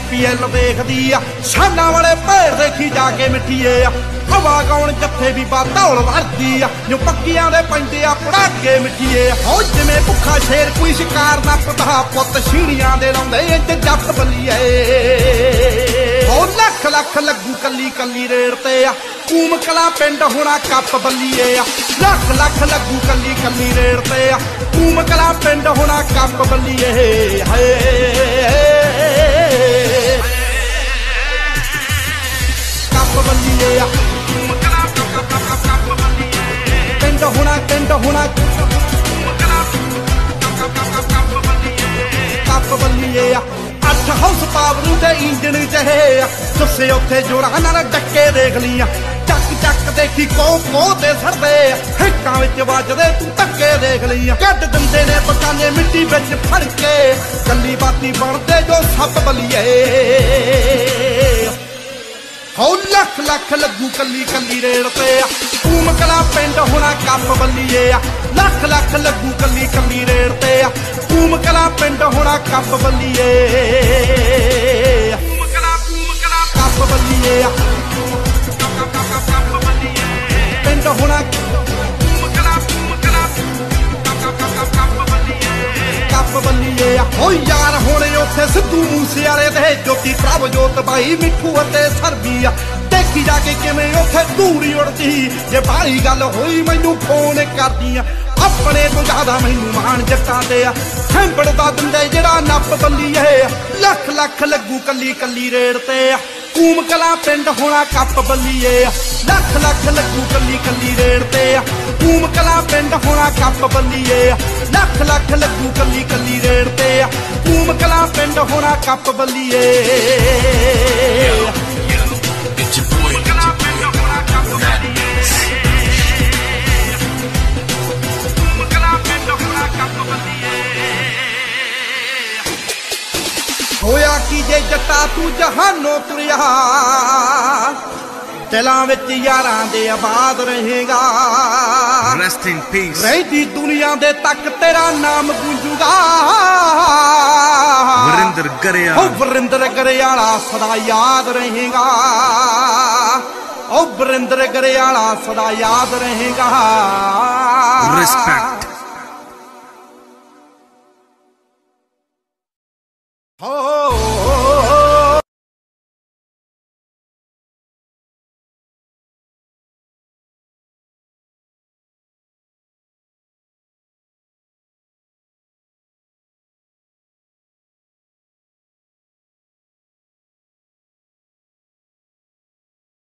IPL ਦੇਖਦੀ ਆ। ਸਾਨਾਂ ਵਾਲੇ ਭੇੜ ਦੇਖੀ ਜਾ ਕੇ ਮਿੱਠੀਏ ਆ। ਹਵਾ ਗਾਉਣ ਜੱਥੇ ਵੀ ਬਾ ਧੌਲ ਵਰਦੀ ਆ। ਜੋ ਪੱਕੀਆਂ ਦੇ ਪੈਂਦੇ ਆ ਪੜਾਕੇ ਮਿੱਠੀਏ ਹੋ ਜਿਵੇਂ ਭੁੱਖਾ ਸ਼ੇਰ ਕੋਈ ਸ਼ਿਕਾਰ ਨਾ ਪਤਾ ਪੁੱਤ ਛੀੜੀਆਂ ਦੇ ਲਾਉਂਦੇ ਇੰਜ ਜੱਟ ਬੱਲੀਏ ਹੋ ਲੱਖ ਲੱਖ ਲੱਗੂ ਕੱਲੀ ਕੱਲੀ ਰੇੜ ਤੇ ਆ। ਕੂਮ ਕਲਾ ਪਿੰਡ ਹੋਣਾ ਕੱਪ ਬੱਲੀਏ ਆ। ਲੱਖ ਲੱਖ ਲੱਗੂ ਕੱਲੀ ਕੱਲੀ ਰੇੜ ਤੇ ਆ। ਕੂਮ ਕਲਾ ਪਿੰਡ ਹੋਣਾ ਕੱਪ ਬੱਲੀਏ। ਹਾਏ ਬੱਲੀਏ ਆ ਪਿੰਡ ਹੋਣਾ ਪਿੰਡ ਹੋਣਾ ਕੱਪ ਬੱਲੀਏ ਆ ਅੱਠ ਹਾਊਸ ਪਾਵਰ ਦੇ ਇੰਜਣ ਚਹੇ ਆ ਸੁੱਸੇ ਉੱਥੇ ਜੋਰਾਂ ਨਾਲ ਡੱਕੇ ਦੇਖ ਲੀਆਂ ਚੱਕ ਚੱਕ ਦੇਖੀ ਕੋ ਕੋ ਤੇ ਸੜਦੇ ਹਿੱਕਾਂ ਵਿੱਚ ਵੱਜਦੇ ਤੂੰ ਧੱਕੇ ਦੇਖ ਲਈਆਂ ਕੱਢ ਦਿੰਦੇ ਨੇ ਬਕਾਨੇ ਮਿੱਟੀ ਵਿੱਚ ਫੜ ਕੇ, ਕੱਲੀ ਬਾਤੀ ਬਣਦੇ ਜੋ ਸੱਪ ਬੱਲੀਏ। ਹੋ ਲੱਖ ਲੱਖ ਲੱਗੂ ਕੱਲੀ ਕੱਲੀ ਰੇੜ ਤੇ ਆ। ਕਲਾ ਪਿੰਡ ਹੋਣਾ ਕੱਪ ਬੱਲੀਏ ਆ। ਲੱਖ ਲੱਖ ਲੱਗੂ ਕੱਲੀ ਕੱਲੀ ਰੇੜ ਤੇ ਆ। ਕਲਾ ਪਿੰਡ ਹੋਣਾ ਕੱਪ ਬੱਲੀਏ ਕੂਮ ਕਲਾ ਕੂਮ ਕਲਾ ਕੱਪ ਬੱਲੀਏ ਆ। ਪਿੰਡ ਹੋਣਾ ਬੱਲੀਏ ਆ। ਯਾਰ, ਹੋਣੇ ਉੱਥੇ ਸਿੱਧੂ ਮੂਸੇ ਵਾਲੇ ਦੇ ਜੋਤੀ ਪ੍ਰਭ ਜੋਤ ਬਾਈ, ਮਿੱਠੂ ਅਤੇ ਸਰਬੀ ਆ। ਦੇਖੀ ਜਾ ਕੇ ਕਿਵੇਂ ਉੱਥੇ ਦੂਰੀ ਉੜਦੀ ਜੇ ਬਾਹਲੀ ਗੱਲ ਹੋਈ, ਮੈਨੂੰ ਫੋਨ ਕਰਦੀ ਆ ਆਪਣੇ ਤੋਂ ਜ਼ਿਆਦਾ ਮੈਨੂੰ ਮਾਣ ਜੱਟਾਂ ਤੇ ਆ। ਹੈਂਬੜ ਦਿੰਦੇ ਜਿਹੜਾ ਨੱਪ ਬੱਲੀਏ ਲੱਖ ਲੱਖ ਲੱਗੂ ਕੱਲੀ ਕੱਲੀ ਰੇੜ ਤੇ ਕੂਮ ਕਲਾ ਪਿੰਡ ਹੋਣਾ ਕੱਪ ਬੱਲੀਏ ਆ। ਲੱਖ ਲੱਖ ਲੱਗੂ ਕੱਲੀ ਕੱਲੀ ਰੇੜ ਤੇ ਆ। ਕੂਮ ਕਲਾ ਪਿੰਡ ਹੋਣਾ ਕੱਪ ਬੱਲੀਏ ਆ। ਲੱਖ ਲੱਖ ਲੱਗੂ ਕੱਲੀ ਕੱਲੀ ਰੇੜ ਤੇ ਆ। ਕੂਮ ਕਲਾ ਪਿੰਡ ਹੋਣਾ ਕੱਪ ਬੱਲੀਏ It's ਜੱਟਾ ਤੂੰ ਜਹਾਨੋਂ ਤੁਰਿਆ। ਦਿਲਾਂ ਵਿੱਚ ਯਾਰਾਂ ਦੇ ਆਬਾਦ ਰਹੇਗਾ। Rest in peace. ਰਹਿੰਦੀ ਦੁਨੀਆ ਦੇ ਤੱਕ ਤੇਰਾ ਨਾਮ ਗੂੰਜੂਗਾ। ਵਰਿੰਦਰ ਗਰੇਆ ਓ ਵਰਿੰਦਰ ਗਰੇਵਾਲਾ ਸਦਾ ਯਾਦ ਰਹੇਗਾ। ਓ ਵਰਿੰਦਰ ਗਰੇਵਾਲਾ ਸਦਾ ਯਾਦ ਰਹੇਗਾ। Respect.